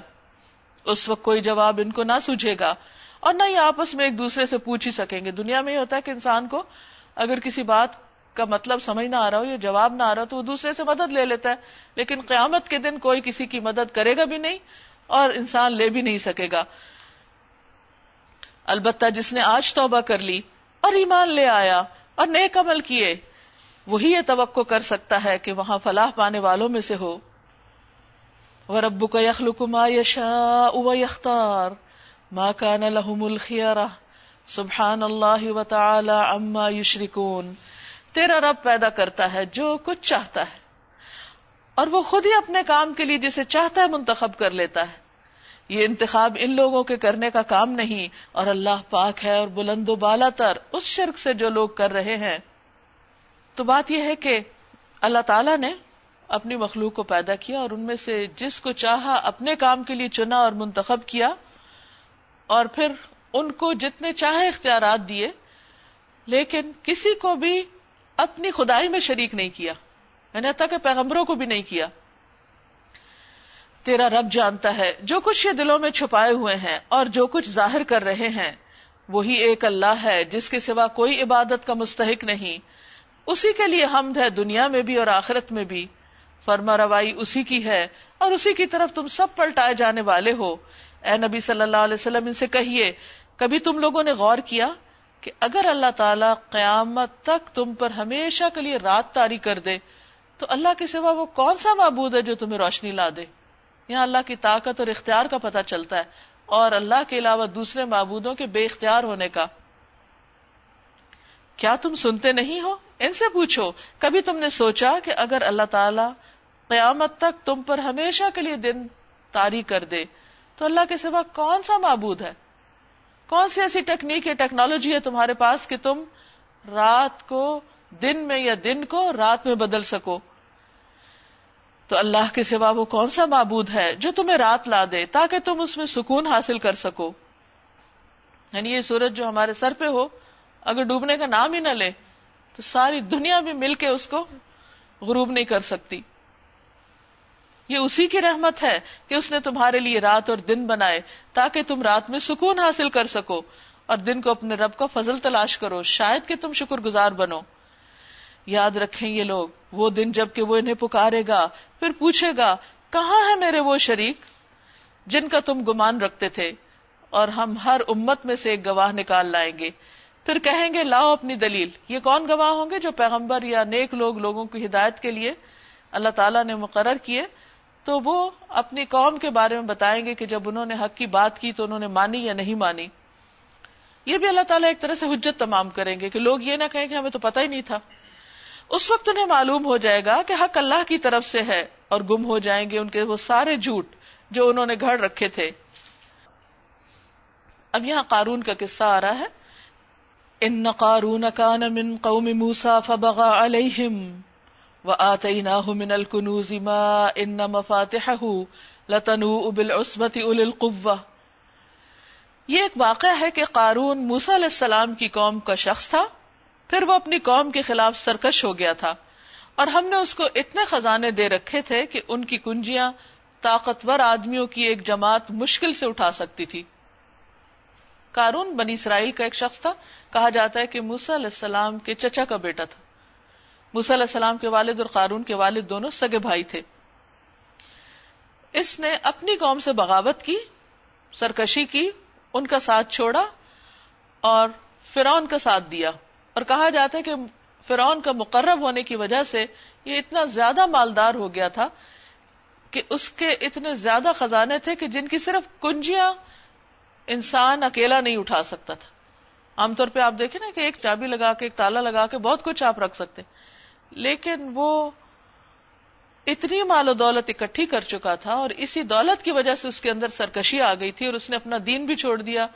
A: اس وقت کوئی جواب ان کو نہ سوجے گا۔ اور نہ ہی آپس میں ایک دوسرے سے پوچھ ہی سکیں گے۔ دنیا میں یہ ہوتا ہے کہ انسان کو اگر کسی بات کا مطلب سمجھ نہ آ رہا ہو یا جواب نہ آ رہا تو وہ دوسرے سے مدد لے لیتا ہے۔ لیکن قیامت کے دن کوئی کسی کی مدد کرے گا بھی نہیں اور انسان لے بھی نہیں سکے گا۔ البتہ جس نے آج توبہ کر لی اور ایمان لے آیا اور نیک عمل کیے، وہی یہ توقع کر سکتا ہے کہ وہاں فلاح پانے والوں میں سے ہو۔ وہ ربو کا یخل کما یشا یختار ماں کا نہ لہم الخیارہ سبحان اللہ و تعالی اما یشرکون تیرا رب پیدا کرتا ہے، جو کچھ چاہتا ہے۔ اور وہ خود ہی اپنے کام کے لیے جسے چاہتا ہے منتخب کر لیتا ہے۔ یہ انتخاب ان لوگوں کے کرنے کا کام نہیں، اور اللہ پاک ہے اور بلند و بالا تر۔ اس شرک سے جو لوگ کر رہے ہیں۔ تو بات یہ ہے کہ اللہ تعالی نے اپنی مخلوق کو پیدا کیا اور ان میں سے جس کو چاہا اپنے کام کے لیے چنا اور منتخب کیا۔ اور پھر ان کو جتنے چاہے اختیارات دیے، لیکن کسی کو بھی اپنی خدائی میں شریک نہیں کیا یعنی کہ پیغمبروں کو بھی نہیں کیا۔ تیرا رب جانتا ہے، جو کچھ یہ دلوں میں چھپائے ہوئے ہیں اور جو کچھ ظاہر کر رہے ہیں، وہی ایک اللہ ہے جس کے سوا کوئی عبادت کا مستحق نہیں۔ اسی کے لیے حمد ہے دنیا میں بھی اور آخرت میں بھی۔ فرما روائی اسی کی ہے اور اسی کی طرف تم سب پلٹائے جانے والے ہو۔ اے نبی صلی اللہ علیہ وسلم، ان سے کہیے، کبھی تم لوگوں نے غور کیا؟ کہ اگر اللہ تعالی قیامت تک تم پر ہمیشہ کے لیے رات تاری کر دے، تو اللہ کے سوا وہ کون سا معبود ہے جو تمہیں روشنی لا دے؟ یہاں اللہ کی طاقت اور اختیار کا پتہ چلتا ہے، اور اللہ کے علاوہ دوسرے معبودوں کے بے اختیار ہونے کا۔ کیا تم سنتے نہیں ہو؟ ان سے پوچھو۔ کبھی تم نے سوچا کہ اگر اللہ تعالی قیامت تک تم پر ہمیشہ کے لیے دن تاری کر دے، تو اللہ کے سوا کون سا معبود ہے؟ کون سی ایسی ٹیکنیک یا ٹیکنالوجی ہے تمہارے پاس کہ تم رات کو دن میں یا دن کو رات میں بدل سکو؟ تو اللہ کے سوا وہ کون سا معبود ہے جو تمہیں رات لا دے تاکہ تم اس میں سکون حاصل کر سکو؟ یعنی یہ سورج جو ہمارے سر پہ ہو، اگر ڈوبنے کا نام ہی نہ لے، تو ساری دنیا بھی مل کے اس کو غروب نہیں کر سکتی۔ یہ اسی کی رحمت ہے کہ اس نے تمہارے لیے رات اور دن بنائے تاکہ تم رات میں سکون حاصل کر سکو اور دن کو اپنے رب کا فضل تلاش کرو، شاید کہ تم شکر گزار بنو۔ یاد رکھیں یہ لوگ، وہ دن جبکہ وہ انہیں پکارے گا، پھر پوچھے گا، کہاں ہے میرے وہ شریک؟ جن کا تم گمان رکھتے تھے، اور ہم ہر امت میں سے ایک گواہ نکال لائیں گے۔ پھر کہیں گے، لاؤ اپنی دلیل، یہ کون گواہ ہوں گے جو پیغمبر یا نیک لوگ لوگوں کی ہدایت کے لیے اللہ تعالیٰ نے مقرر کیے تو وہ اپنی قوم کے بارے میں بتائیں گے کہ جب انہوں نے حق کی بات کی تو انہوں نے مانی یا نہیں مانی۔ یہ بھی اللہ تعالیٰ ایک طرح سے حجت تمام کریں گے کہ لوگ یہ نہ کہیں کہ ہمیں تو پتہ ہی نہیں تھا۔ اس وقت انہیں معلوم ہو جائے گا کہ حق اللہ کی طرف سے ہے اور گم ہو جائیں گے ان کے وہ سارے جھوٹ جو انہوں نے گھڑ رکھے تھے۔ اب یہاں قارون کا قصہ آ رہا ہے۔ ان قارون کان من قوم موسا فبغا علیہم وآتیناہ من الکنوز ما ان مفاتحہ لتنوء بالعصبت اولی القوہ یہ ایک واقعہ ہے کہ قارون موسیٰ علیہ السلام کی قوم کا شخص تھا، پھر وہ اپنی قوم کے خلاف سرکش ہو گیا تھا۔ اور ہم نے اس کو اتنے خزانے دے رکھے تھے کہ ان کی کنجیاں طاقتور آدمیوں کی ایک جماعت مشکل سے اٹھا سکتی تھی۔ کارون بنی اسرائیل کا ایک شخص تھا، کہا جاتا ہے کہ موسا علیہ السلام کے چچا کا بیٹا تھا۔ موسا علیہ السلام کے والد اور قارون کے والد دونوں سگے بھائی تھے۔ اس نے اپنی قوم سے بغاوت کی، سرکشی کی، ان کا ساتھ چھوڑا اور فرون کا ساتھ دیا۔ اور کہا جاتا ہے کہ فرعون کا مقرب ہونے کی وجہ سے یہ اتنا زیادہ مالدار ہو گیا تھا کہ اس کے اتنے زیادہ خزانے تھے کہ جن کی صرف کنجیاں انسان اکیلا نہیں اٹھا سکتا تھا۔ عام طور پہ آپ دیکھیں نا کہ ایک چابی لگا کے، ایک تالا لگا کے بہت کچھ آپ رکھ سکتے۔ لیکن وہ اتنی مال و دولت اکٹھی کر چکا تھا اور اسی دولت کی وجہ سے اس کے اندر سرکشی آ گئی تھی اور اس نے اپنا دین بھی چھوڑ دیا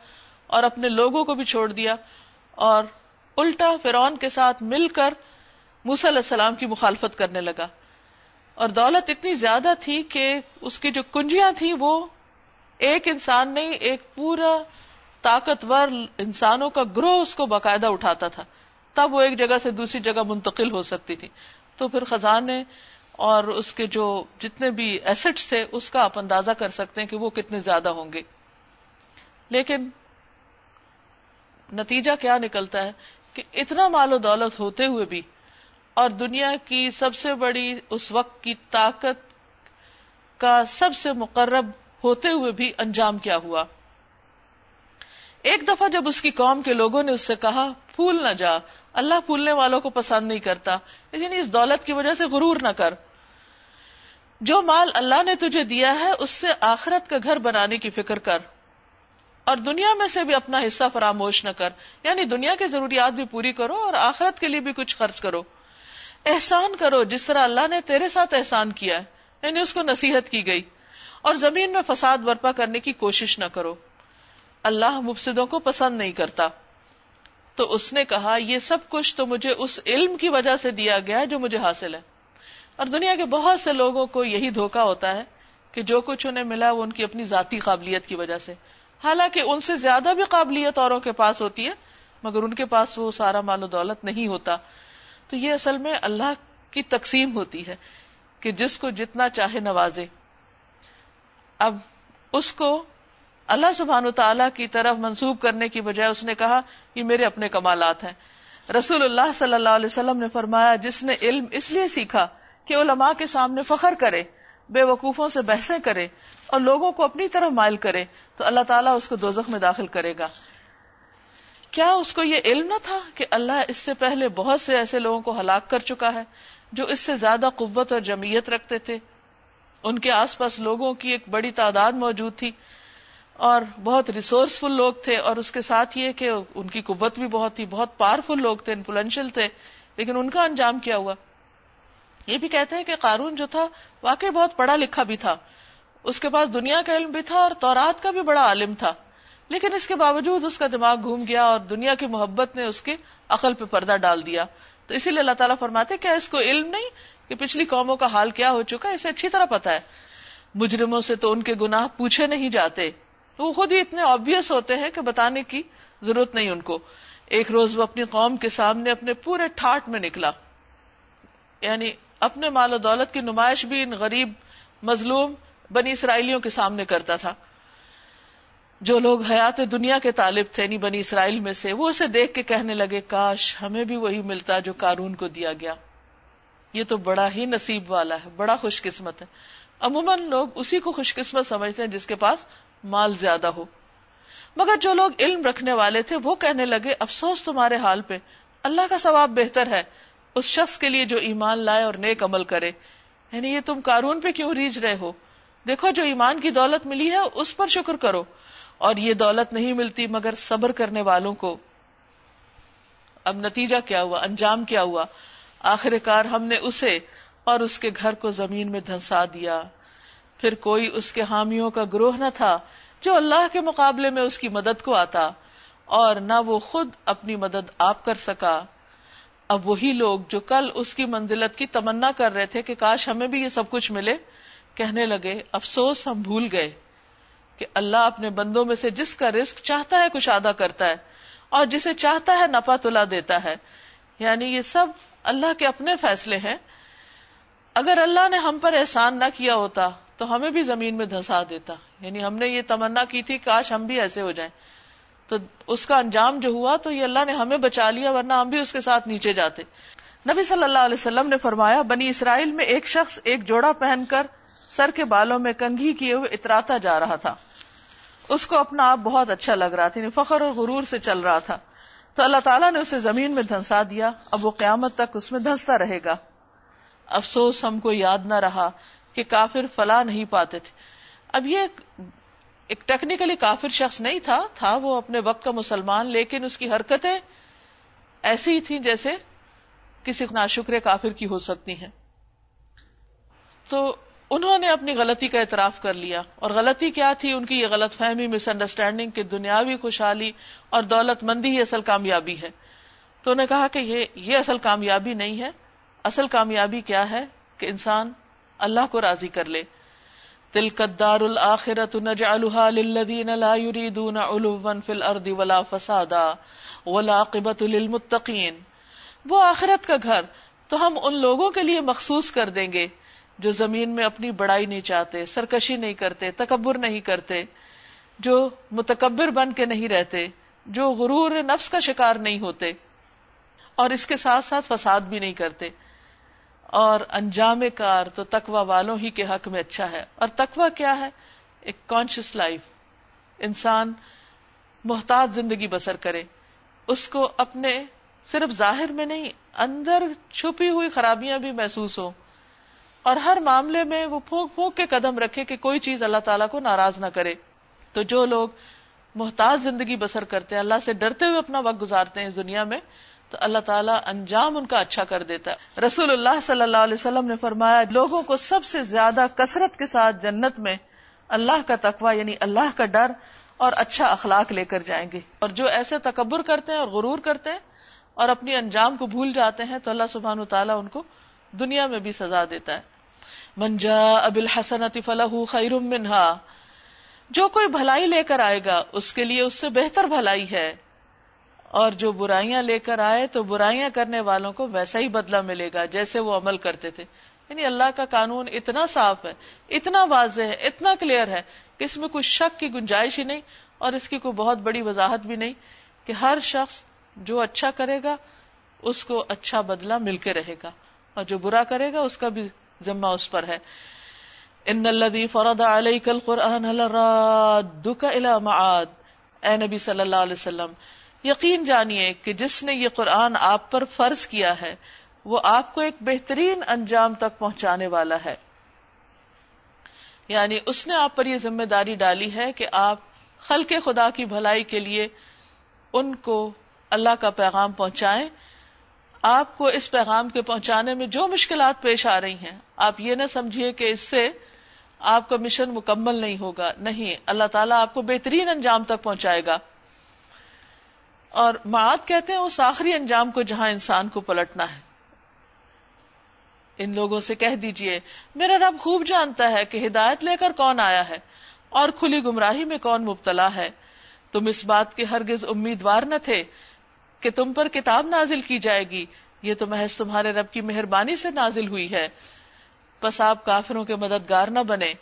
A: اور اپنے لوگوں کو بھی چھوڑ دیا اور الٹا فرون کے ساتھ مل کر علیہ السلام کی مخالفت کرنے لگا۔ اور دولت اتنی زیادہ تھی کہ اس کی جو کنجیاں تھیں وہ ایک انسان نہیں، ایک پورا طاقتور انسانوں کا گروہ اس کو باقاعدہ اٹھاتا تھا۔ تب وہ ایک جگہ سے دوسری جگہ منتقل ہو سکتی تھی۔ تو پھر خزانے اور اس کے جو جتنے بھی ایسٹس تھے، اس کا آپ اندازہ کر سکتے ہیں کہ وہ کتنے زیادہ ہوں گے۔ لیکن نتیجہ کیا نکلتا ہے کہ اتنا مال و دولت ہوتے ہوئے بھی اور دنیا کی سب سے بڑی اس وقت کی طاقت کا سب سے مقرب ہوتے ہوئے بھی انجام کیا ہوا۔ ایک دفعہ جب اس کی قوم کے لوگوں نے اس سے کہا، پھول نہ جا اللہ پھولنے والوں کو پسند نہیں کرتا۔ یعنی اس دولت کی وجہ سے غرور نہ کر۔ جو مال اللہ نے تجھے دیا ہے، اس سے آخرت کا گھر بنانے کی فکر کر۔ اور دنیا میں سے بھی اپنا حصہ فراموش نہ کر۔ یعنی دنیا کی ضروریات بھی پوری کرو اور آخرت کے لیے بھی کچھ خرچ کرو۔ احسان کرو جس طرح اللہ نے تیرے ساتھ احسان کیا ہے۔ یعنی اس کو نصیحت کی گئی۔ اور زمین میں فساد برپا کرنے کی کوشش نہ کرو۔ اللہ مفسدوں کو پسند نہیں کرتا۔ تو اس نے کہا، یہ سب کچھ تو مجھے اس علم کی وجہ سے دیا گیا جو مجھے حاصل ہے۔ اور دنیا کے بہت سے لوگوں کو یہی دھوکا ہوتا ہے کہ جو کچھ انہیں ملا وہ ان کی اپنی ذاتی قابلیت کی وجہ سے۔ حالانکہ ان سے زیادہ بھی قابلیت اوروں کے پاس ہوتی ہے، مگر ان کے پاس وہ سارا مال و دولت نہیں ہوتا۔ تو یہ اصل میں اللہ کی تقسیم ہوتی ہے کہ جس کو جتنا چاہے نوازے۔ اب اس کو اللہ سبحان تعالی کی طرف منسوب کرنے کی بجائے اس نے کہا یہ میرے اپنے کمالات ہیں۔ رسول اللہ صلی اللہ علیہ وسلم نے فرمایا، جس نے علم اس لیے سیکھا کہ علماء کے سامنے فخر کرے، بے وقوفوں سے بحثیں کرے اور لوگوں کو اپنی طرف مائل کرے، تو اللہ تعالیٰ اس کو دوزخ میں داخل کرے گا۔ کیا اس کو یہ علم نہ تھا کہ اللہ اس سے پہلے بہت سے ایسے لوگوں کو ہلاک کر چکا ہے جو اس سے زیادہ قوت اور جمعیت رکھتے تھے؟ ان کے آس پاس لوگوں کی ایک بڑی تعداد موجود تھی۔ اور بہت ریسورسفل لوگ تھے اور اس کے ساتھ یہ کہ ان کی قوت بھی بہت تھی، بہت پاورفل لوگ تھے انفلوئنشل تھے، لیکن ان کا انجام کیا ہوا؟ یہ بھی کہتے ہیں کہ قارون جو تھا، واقعی بہت پڑھا لکھا بھی تھا۔ اس کے پاس دنیا کا علم بھی تھا اور تورات کا بھی بڑا عالم تھا۔ لیکن اس کے باوجود اس کا دماغ گھوم گیا اور دنیا کی محبت نے اس کے عقل پہ پردہ ڈال دیا۔ تو اسی لیے اللہ تعالیٰ فرماتے کیا اس کو علم نہیں کہ پچھلی قوموں کا حال کیا ہو چکا اسے اچھی طرح پتا ہے۔ مجرموں سے تو ان کے گناہ پوچھے نہیں جاتے۔ وہ خود ہی اتنے آبیس ہوتے ہیں کہ بتانے کی ضرورت نہیں ان کو۔ ایک روز وہ اپنی قوم کے سامنے اپنے پورے ٹھاٹ میں نکلا۔ یعنی اپنے مال و دولت کی نمائش بھی ان غریب، مظلوم، بنی اسرائیلیوں کے سامنے کرتا تھا۔ جو لوگ حیات دنیا کے طالب تھے نہیں بنی اسرائیل میں سے، وہ اسے دیکھ کے کہنے لگے، کاش ہمیں بھی وہی ملتا جو کارون کو دیا گیا۔ یہ تو بڑا ہی نصیب والا ہے، بڑا خوش قسمت ہے۔ عموماً لوگ اسی کو خوش قسمت سمجھتے ہیں جس کے پاس مال زیادہ ہو۔ مگر جو لوگ علم رکھنے والے تھے، وہ کہنے لگے، افسوس تمہارے حال پہ۔ اللہ کا ثواب بہتر ہے۔ اس شخص کے لیے جو ایمان لائے اور نیک عمل کرے۔ یعنی یہ تم کارون پہ کیوں ریج رہے ہو؟ دیکھو، جو ایمان کی دولت ملی ہے، اس پر شکر کرو۔ اور یہ دولت نہیں ملتی مگر صبر کرنے والوں کو۔ اب نتیجہ کیا ہوا؟ انجام کیا ہوا؟ آخر کار ہم نے اسے اور اس کے گھر کو زمین میں دھنسا دیا۔ پھر کوئی اس کے حامیوں کا گروہ نہ تھا۔ جو اللہ کے مقابلے میں اس کی مدد کو آتا اور نہ وہ خود اپنی مدد آپ کر سکا۔ اب وہی لوگ جو کل اس کی منزلت کی تمنا کر رہے تھے کہ کاش ہمیں بھی یہ سب کچھ ملے، کہنے لگے، افسوس، ہم بھول گئے کہ اللہ اپنے بندوں میں سے جس کا رسک چاہتا ہے کچھ ادا کرتا ہے اور جسے چاہتا ہے نفا تلا دیتا ہے۔ یعنی یہ سب اللہ کے اپنے فیصلے ہیں۔ اگر اللہ نے ہم پر احسان نہ کیا ہوتا تو ہمیں بھی زمین میں دھسا دیتا۔ یعنی ہم نے یہ تمنا کی تھی، کاش ہم بھی ایسے ہو جائیں۔ تو اس کا انجام جو ہوا تو یہ اللہ نے ہمیں بچا لیا، ورنہ ہم بھی اس کے ساتھ نیچے جاتے۔ نبی صلی اللہ علیہ وسلم نے فرمایا، بنی اسرائیل میں ایک شخص ایک جوڑا پہن کر سر کے بالوں میں کنگھی کیے ہوئے اتراتا جا رہا تھا۔ اس کو اپنا آپ بہت اچھا لگ رہا تھا یعنی فخر اور غرور سے چل رہا تھا۔ تو اللہ تعالیٰ نے اسے زمین میں دھنسا دیا۔ اب وہ قیامت تک اس میں دھنستا رہے گا۔ افسوس، ہم کو یاد نہ رہا۔ کہ کافر فلاں نہیں پاتے تھے۔ اب یہ ایک ٹیکنیکلی کافر شخص نہیں تھا تھا وہ اپنے وقت کا مسلمان، لیکن اس کی حرکتیں ایسی ہی تھیں جیسے کسی ناشکر کافر کی ہو سکتی ہیں۔ تو انہوں نے اپنی غلطی کا اعتراف کر لیا۔ اور غلطی کیا تھی؟ ان کی یہ غلط فہمی مس انڈرسٹینڈنگ کہ دنیاوی خوشحالی اور دولت مندی ہی اصل کامیابی ہے۔ تو انہوں نے کہا کہ یہ یہ اصل کامیابی نہیں ہے۔ اصل کامیابی کیا ہے؟ کہ انسان اللہ کو راضی کر لے۔ تل قدار الآخرت نجعلها للذین لا يريدون علوا في الارض ولا فسادا والعاقبت للمتقین۔ وہ آخرت کا گھر تو ہم ان لوگوں کے لیے مخصوص کر دیں گے جو زمین میں اپنی بڑائی نہیں چاہتے، سرکشی نہیں کرتے، تکبر نہیں کرتے، جو متکبر بن کے نہیں رہتے، جو غرور نفس کا شکار نہیں ہوتے، اور اس کے ساتھ ساتھ فساد بھی نہیں کرتے۔ اور انجام کار تو تکوا والوں ہی کے حق میں اچھا ہے۔ اور تکوا کیا ہے؟ ایک کانشیس لائف انسان محتاط زندگی بسر کرے۔ اس کو اپنے صرف ظاہر میں نہیں، اندر چھپی ہوئی خرابیاں بھی محسوس ہوں۔ اور ہر معاملے میں وہ پھونک پھونک کے قدم رکھے کہ کوئی چیز اللہ تعالیٰ کو ناراض نہ کرے۔ تو جو لوگ محتاج زندگی بسر کرتے ہیں، اللہ سے ڈرتے ہوئے اپنا وقت گزارتے ہیں اس دنیا میں تو اللہ تعالیٰ انجام ان کا اچھا کر دیتا ہے۔ رسول اللہ صلی اللہ علیہ وسلم نے فرمایا، لوگوں کو سب سے زیادہ کثرت کے ساتھ جنت میں اللہ کا تقوی یعنی اللہ کا ڈر اور اچھا اخلاق لے کر جائیں گے۔ اور جو ایسے تکبر کرتے ہیں اور غرور کرتے ہیں اور اپنی انجام کو بھول جاتے ہیں تو اللہ سبحان و تعالیٰ ان کو دنیا میں بھی سزا دیتا ہے۔ منجا ابل حسن فلاح خیر منہا۔ جو کوئی بھلائی لے کر آئے گا، اس کے لیے اس سے بہتر بھلائی ہے۔ اور جو برائیاں لے کر آئے تو برائیاں کرنے والوں کو ویسا ہی بدلہ ملے گا جیسے وہ عمل کرتے تھے۔ یعنی اللہ کا قانون اتنا صاف ہے، اتنا واضح ہے، اتنا کلیئر ہے کہ اس میں کوئی شک کی گنجائش ہی نہیں اور اس کی کوئی بہت بڑی وضاحت بھی نہیں کہ ہر شخص جو اچھا کرے گا، اس کو اچھا بدلہ مل کے رہے گا اور جو برا کرے گا، اس کا بھی ذمہ اس پر ہے۔ ان الذي فرض عليك القران لرادك الى معاد۔ اے نبی صلی اللہ علیہ وسلم یقین جانیے کہ جس نے یہ قرآن آپ پر فرض کیا ہے، وہ آپ کو ایک بہترین انجام تک پہنچانے والا ہے۔ یعنی اس نے آپ پر یہ ذمہ داری ڈالی ہے کہ آپ خلق خدا کی بھلائی کے لیے ان کو اللہ کا پیغام پہنچائیں۔ آپ کو اس پیغام کے پہنچانے میں جو مشکلات پیش آ رہی ہیں، آپ یہ نہ سمجھیے کہ اس سے آپ کا مشن مکمل نہیں ہوگا، نہیں، اللہ تعالیٰ آپ کو بہترین انجام تک پہنچائے گا۔ اور معاد کہتے ہیں اس آخری انجام کو جہاں انسان کو پلٹنا ہے۔ ان لوگوں سے کہہ دیجیے، میرا رب خوب جانتا ہے کہ ہدایت لے کر کون آیا ہے اور کھلی گمراہی میں کون مبتلا ہے۔ تم اس بات کے ہرگز امیدوار نہ تھے کہ تم پر کتاب نازل کی جائے گی۔ یہ تو محض تمہارے رب کی مہربانی سے نازل ہوئی ہے۔ بس آپ کافروں کے مددگار نہ بنے۔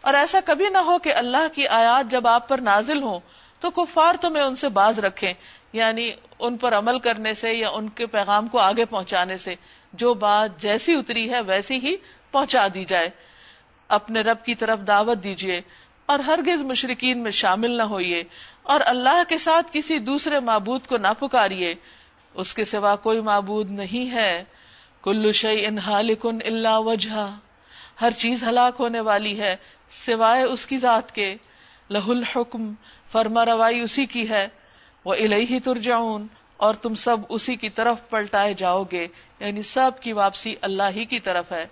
A: اور ایسا کبھی نہ ہو کہ اللہ کی آیات جب آپ پر نازل ہوں تو کفار تمہیں ان سے باز رکھیں۔ یعنی ان پر عمل کرنے سے یا ان کے پیغام کو آگے پہنچانے سے جو بات جیسی اتری ہے ویسی ہی پہنچا دی جائے۔ اپنے رب کی طرف دعوت دیجیے اور ہرگز مشرقین میں شامل نہ ہوئیے اور اللہ کے ساتھ کسی دوسرے معبود کو نہ پکاریے۔ اس کے سوا کوئی معبود نہیں ہے۔ کلو شعی ان ہالکن اللہ وجہ ہر چیز ہلاک ہونے والی ہے سوائے اس کی ذات کے۔ لہ الحکم، فرما روائی اسی کی ہے۔ وہ الہی ترجعون اور تم سب اسی کی طرف پلٹائے جاؤ گے یعنی سب کی واپسی اللہ ہی کی طرف ہے۔